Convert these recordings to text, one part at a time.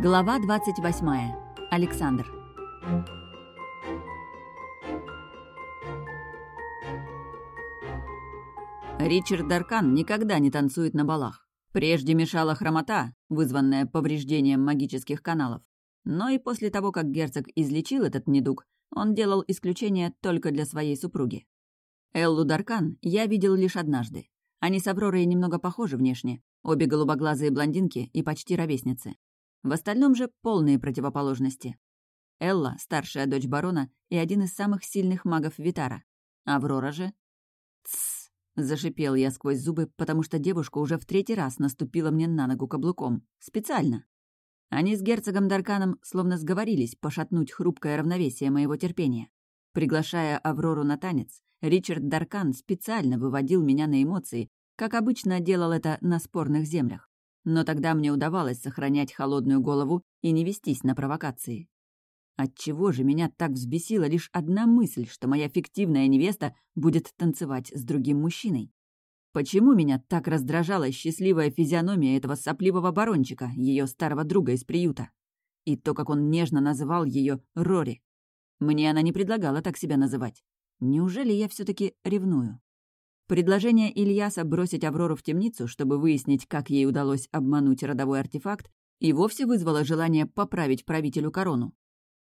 Глава 28. Александр. Ричард Даркан никогда не танцует на балах. Прежде мешала хромота, вызванная повреждением магических каналов. Но и после того, как герцог излечил этот недуг, он делал исключение только для своей супруги. Эллу Даркан я видел лишь однажды. Они с Авророй немного похожи внешне, обе голубоглазые блондинки и почти ровесницы. В остальном же полные противоположности. Элла — старшая дочь барона и один из самых сильных магов Витара. Аврора же... «Тссс!» — зашипел я сквозь зубы, потому что девушка уже в третий раз наступила мне на ногу каблуком. Специально. Они с герцогом Дарканом словно сговорились пошатнуть хрупкое равновесие моего терпения. Приглашая Аврору на танец, Ричард Даркан специально выводил меня на эмоции, как обычно делал это на спорных землях. Но тогда мне удавалось сохранять холодную голову и не вестись на провокации. Отчего же меня так взбесила лишь одна мысль, что моя фиктивная невеста будет танцевать с другим мужчиной? Почему меня так раздражала счастливая физиономия этого сопливого барончика, ее старого друга из приюта? И то, как он нежно называл ее Рори. Мне она не предлагала так себя называть. Неужели я все таки ревную? Предложение Ильяса бросить Аврору в темницу, чтобы выяснить, как ей удалось обмануть родовой артефакт, и вовсе вызвало желание поправить правителю корону.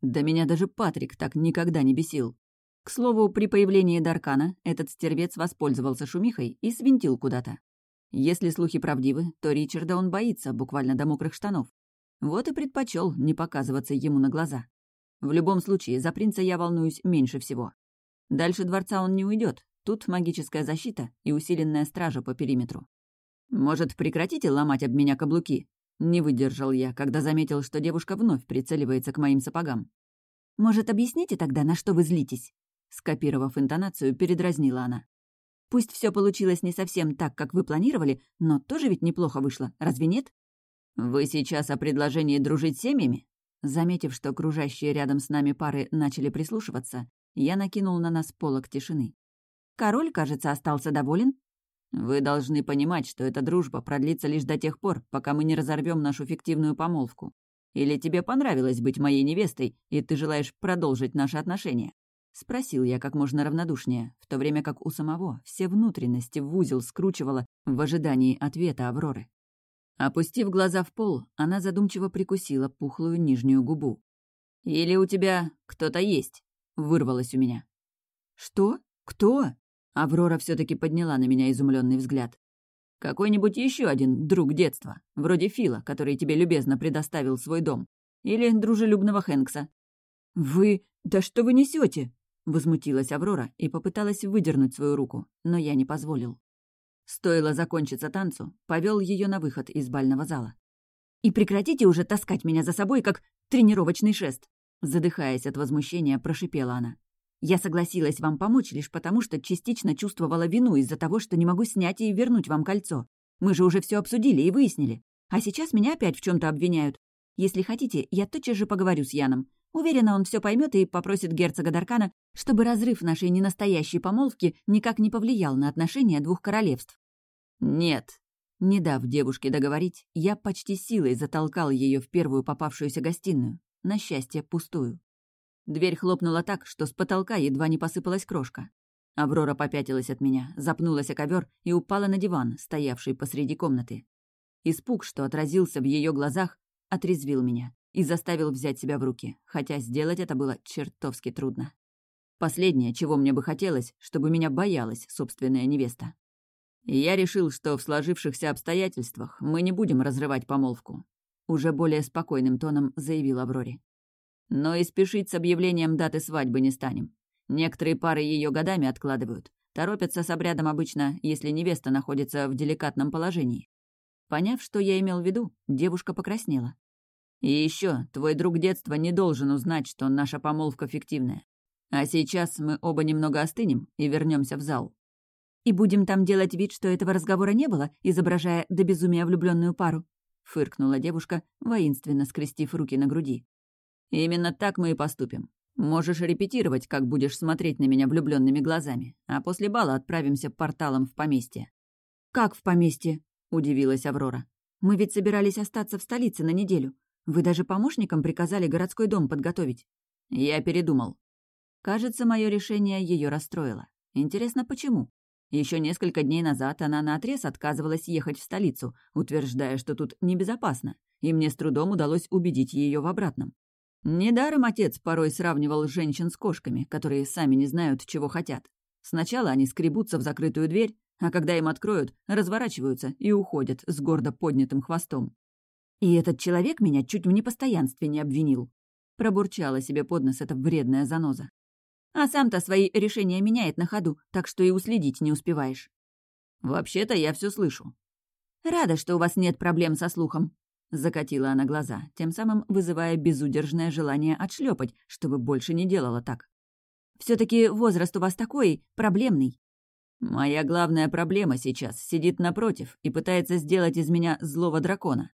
Да меня даже Патрик так никогда не бесил. К слову, при появлении Даркана этот стервец воспользовался шумихой и свинтил куда-то. Если слухи правдивы, то Ричарда он боится, буквально до мокрых штанов. Вот и предпочел не показываться ему на глаза. В любом случае, за принца я волнуюсь меньше всего. Дальше дворца он не уйдет. Тут магическая защита и усиленная стража по периметру. «Может, прекратите ломать об меня каблуки?» Не выдержал я, когда заметил, что девушка вновь прицеливается к моим сапогам. «Может, объясните тогда, на что вы злитесь?» Скопировав интонацию, передразнила она. «Пусть все получилось не совсем так, как вы планировали, но тоже ведь неплохо вышло, разве нет?» «Вы сейчас о предложении дружить семьями?» Заметив, что окружающие рядом с нами пары начали прислушиваться, я накинул на нас полок тишины. «Король, кажется, остался доволен?» «Вы должны понимать, что эта дружба продлится лишь до тех пор, пока мы не разорвем нашу фиктивную помолвку. Или тебе понравилось быть моей невестой, и ты желаешь продолжить наши отношения?» — спросил я как можно равнодушнее, в то время как у самого все внутренности в узел скручивало в ожидании ответа Авроры. Опустив глаза в пол, она задумчиво прикусила пухлую нижнюю губу. «Или у тебя кто-то есть?» — вырвалось у меня. «Что? Кто?» Аврора все таки подняла на меня изумленный взгляд. «Какой-нибудь еще один друг детства, вроде Фила, который тебе любезно предоставил свой дом. Или дружелюбного Хэнкса». «Вы... Да что вы несете? Возмутилась Аврора и попыталась выдернуть свою руку, но я не позволил. Стоило закончиться танцу, повел ее на выход из бального зала. «И прекратите уже таскать меня за собой, как тренировочный шест!» Задыхаясь от возмущения, прошипела она. «Я согласилась вам помочь лишь потому, что частично чувствовала вину из-за того, что не могу снять и вернуть вам кольцо. Мы же уже все обсудили и выяснили. А сейчас меня опять в чем то обвиняют. Если хотите, я тотчас же поговорю с Яном. Уверена, он все поймет и попросит герцога Даркана, чтобы разрыв нашей ненастоящей помолвки никак не повлиял на отношения двух королевств. «Нет». Не дав девушке договорить, я почти силой затолкал ее в первую попавшуюся гостиную, на счастье, пустую. Дверь хлопнула так, что с потолка едва не посыпалась крошка. Аврора попятилась от меня, запнулась о ковер и упала на диван, стоявший посреди комнаты. Испуг, что отразился в ее глазах, отрезвил меня и заставил взять себя в руки, хотя сделать это было чертовски трудно. Последнее, чего мне бы хотелось, чтобы меня боялась собственная невеста. Я решил, что в сложившихся обстоятельствах мы не будем разрывать помолвку. Уже более спокойным тоном заявил Авроре. Но и спешить с объявлением даты свадьбы не станем. Некоторые пары ее годами откладывают. Торопятся с обрядом обычно, если невеста находится в деликатном положении. Поняв, что я имел в виду, девушка покраснела. И еще, твой друг детства не должен узнать, что наша помолвка фиктивная. А сейчас мы оба немного остынем и вернемся в зал. И будем там делать вид, что этого разговора не было, изображая до безумия влюбленную пару, фыркнула девушка, воинственно скрестив руки на груди. Именно так мы и поступим. Можешь репетировать, как будешь смотреть на меня влюбленными глазами, а после бала отправимся порталом в поместье. Как в поместье? удивилась Аврора. Мы ведь собирались остаться в столице на неделю. Вы даже помощникам приказали городской дом подготовить». Я передумал. Кажется, мое решение ее расстроило. Интересно, почему? Еще несколько дней назад она наотрез отказывалась ехать в столицу, утверждая, что тут небезопасно, и мне с трудом удалось убедить ее в обратном. Недаром отец порой сравнивал женщин с кошками, которые сами не знают, чего хотят. Сначала они скребутся в закрытую дверь, а когда им откроют, разворачиваются и уходят с гордо поднятым хвостом. И этот человек меня чуть в непостоянстве не обвинил. Пробурчала себе под нос эта вредная заноза. А сам-то свои решения меняет на ходу, так что и уследить не успеваешь. Вообще-то я все слышу. Рада, что у вас нет проблем со слухом. Закатила она глаза, тем самым вызывая безудержное желание отшлепать, чтобы больше не делала так. все таки возраст у вас такой, проблемный. Моя главная проблема сейчас сидит напротив и пытается сделать из меня злого дракона.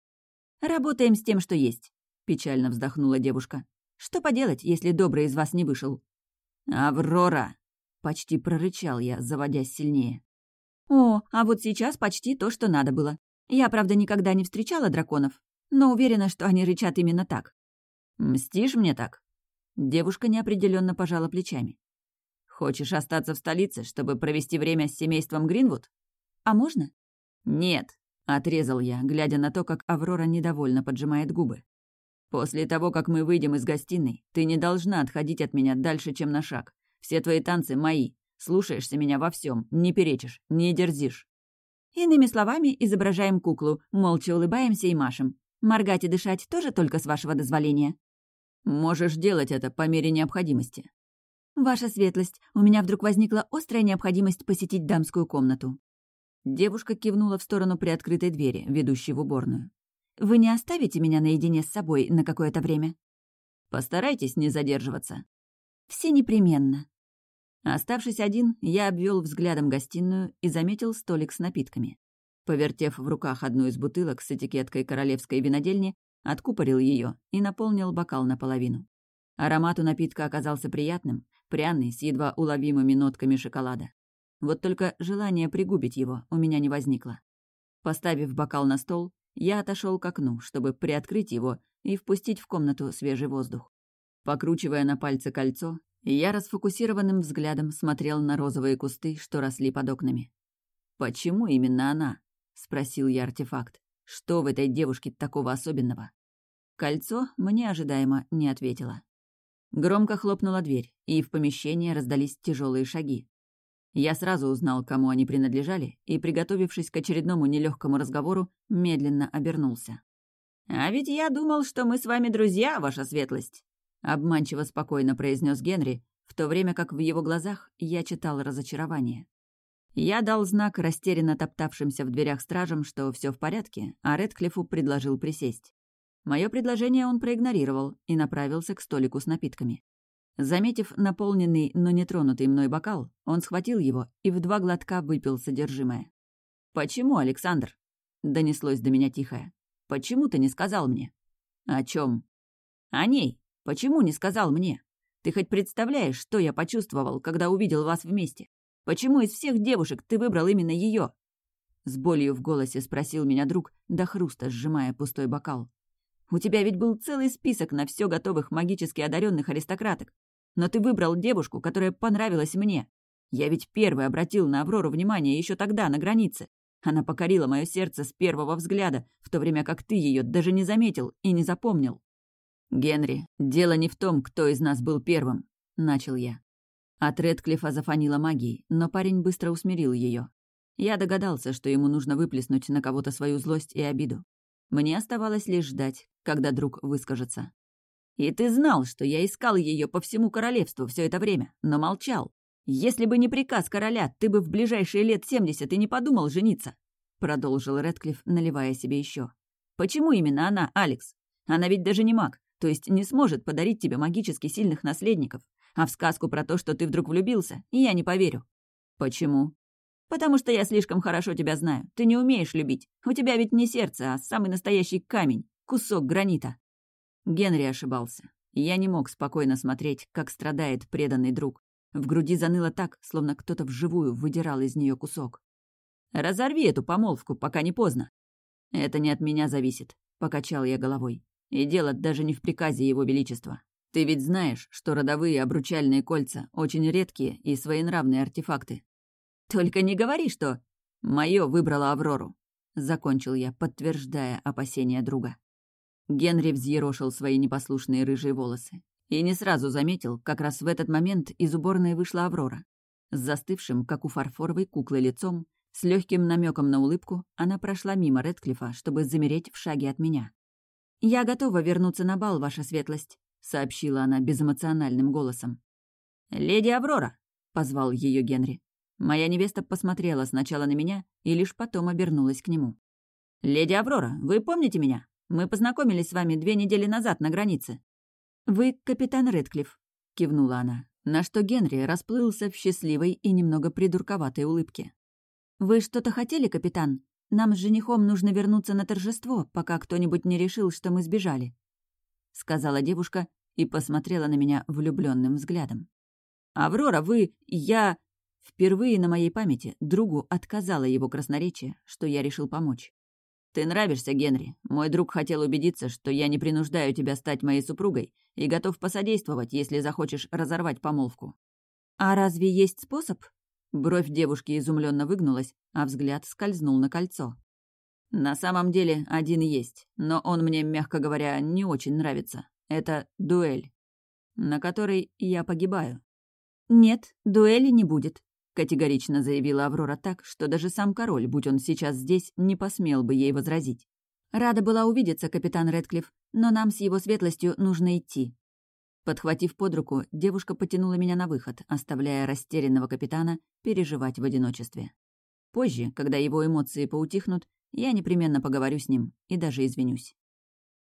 Работаем с тем, что есть, печально вздохнула девушка. Что поделать, если добрый из вас не вышел? «Аврора!» — почти прорычал я, заводясь сильнее. «О, а вот сейчас почти то, что надо было. Я, правда, никогда не встречала драконов, но уверена, что они рычат именно так». «Мстишь мне так?» Девушка неопределенно пожала плечами. «Хочешь остаться в столице, чтобы провести время с семейством Гринвуд?» «А можно?» «Нет», — отрезал я, глядя на то, как Аврора недовольно поджимает губы. После того, как мы выйдем из гостиной, ты не должна отходить от меня дальше, чем на шаг. Все твои танцы мои. Слушаешься меня во всем, не перечишь, не дерзишь. Иными словами, изображаем куклу, молча улыбаемся и машем. Моргать и дышать тоже только с вашего дозволения. Можешь делать это по мере необходимости. Ваша светлость, у меня вдруг возникла острая необходимость посетить дамскую комнату. Девушка кивнула в сторону приоткрытой двери, ведущей в уборную. Вы не оставите меня наедине с собой на какое-то время? Постарайтесь не задерживаться. Все непременно. Оставшись один, я обвел взглядом гостиную и заметил столик с напитками. Повертев в руках одну из бутылок с этикеткой королевской винодельни, откупорил ее и наполнил бокал наполовину. Аромат у напитка оказался приятным, пряный, с едва уловимыми нотками шоколада. Вот только желание пригубить его у меня не возникло. Поставив бокал на стол, я отошел к окну, чтобы приоткрыть его и впустить в комнату свежий воздух. Покручивая на пальце кольцо, я расфокусированным взглядом смотрел на розовые кусты, что росли под окнами. «Почему именно она?» — спросил я артефакт. «Что в этой девушке такого особенного?» Кольцо мне ожидаемо не ответило. Громко хлопнула дверь, и в помещение раздались тяжелые шаги. Я сразу узнал, кому они принадлежали, и, приготовившись к очередному нелегкому разговору, медленно обернулся. «А ведь я думал, что мы с вами друзья, ваша светлость!» Обманчиво спокойно произнес Генри, в то время как в его глазах я читал разочарование. Я дал знак растерянно топтавшимся в дверях стражам, что все в порядке, а Редклифу предложил присесть. Мое предложение он проигнорировал и направился к столику с напитками. Заметив наполненный, но не тронутый мной бокал, он схватил его и в два глотка выпил содержимое. «Почему, Александр?» — донеслось до меня тихое. «Почему ты не сказал мне?» «О чем? «О ней. Почему не сказал мне? Ты хоть представляешь, что я почувствовал, когда увидел вас вместе? Почему из всех девушек ты выбрал именно ее? С болью в голосе спросил меня друг, до хруста сжимая пустой бокал. «У тебя ведь был целый список на все готовых магически одаренных аристократок. Но ты выбрал девушку, которая понравилась мне. Я ведь первый обратил на Аврору внимание еще тогда, на границе. Она покорила мое сердце с первого взгляда, в то время как ты ее даже не заметил и не запомнил. «Генри, дело не в том, кто из нас был первым», — начал я. От Редклифа зафанила магией, но парень быстро усмирил ее. Я догадался, что ему нужно выплеснуть на кого-то свою злость и обиду. Мне оставалось лишь ждать, когда друг выскажется. И ты знал, что я искал ее по всему королевству все это время, но молчал. Если бы не приказ короля, ты бы в ближайшие лет семьдесят и не подумал жениться», — продолжил Редклифф, наливая себе еще. «Почему именно она, Алекс? Она ведь даже не маг, то есть не сможет подарить тебе магически сильных наследников. А в сказку про то, что ты вдруг влюбился, я не поверю». «Почему?» «Потому что я слишком хорошо тебя знаю. Ты не умеешь любить. У тебя ведь не сердце, а самый настоящий камень, кусок гранита». Генри ошибался. Я не мог спокойно смотреть, как страдает преданный друг. В груди заныло так, словно кто-то вживую выдирал из нее кусок. «Разорви эту помолвку, пока не поздно». «Это не от меня зависит», — покачал я головой. И дело даже не в приказе Его Величества. Ты ведь знаешь, что родовые обручальные кольца — очень редкие и своенравные артефакты. Только не говори, что... Мое выбрала Аврору. Закончил я, подтверждая опасения друга. Генри взъерошил свои непослушные рыжие волосы. И не сразу заметил, как раз в этот момент из уборной вышла Аврора. С застывшим, как у фарфоровой куклы, лицом, с легким намеком на улыбку, она прошла мимо Редклифа, чтобы замереть в шаге от меня. «Я готова вернуться на бал, ваша светлость», — сообщила она безэмоциональным голосом. «Леди Аврора», — позвал ее Генри. Моя невеста посмотрела сначала на меня и лишь потом обернулась к нему. «Леди Аврора, вы помните меня? Мы познакомились с вами две недели назад на границе». «Вы капитан Редклифф», — кивнула она, на что Генри расплылся в счастливой и немного придурковатой улыбке. «Вы что-то хотели, капитан? Нам с женихом нужно вернуться на торжество, пока кто-нибудь не решил, что мы сбежали», — сказала девушка и посмотрела на меня влюбленным взглядом. «Аврора, вы... я...» Впервые на моей памяти другу отказало его красноречие, что я решил помочь. «Ты нравишься, Генри. Мой друг хотел убедиться, что я не принуждаю тебя стать моей супругой и готов посодействовать, если захочешь разорвать помолвку». «А разве есть способ?» Бровь девушки изумленно выгнулась, а взгляд скользнул на кольцо. «На самом деле один есть, но он мне, мягко говоря, не очень нравится. Это дуэль, на которой я погибаю». «Нет, дуэли не будет категорично заявила Аврора так, что даже сам король, будь он сейчас здесь, не посмел бы ей возразить. «Рада была увидеться, капитан Редклифф, но нам с его светлостью нужно идти». Подхватив под руку, девушка потянула меня на выход, оставляя растерянного капитана переживать в одиночестве. Позже, когда его эмоции поутихнут, я непременно поговорю с ним и даже извинюсь.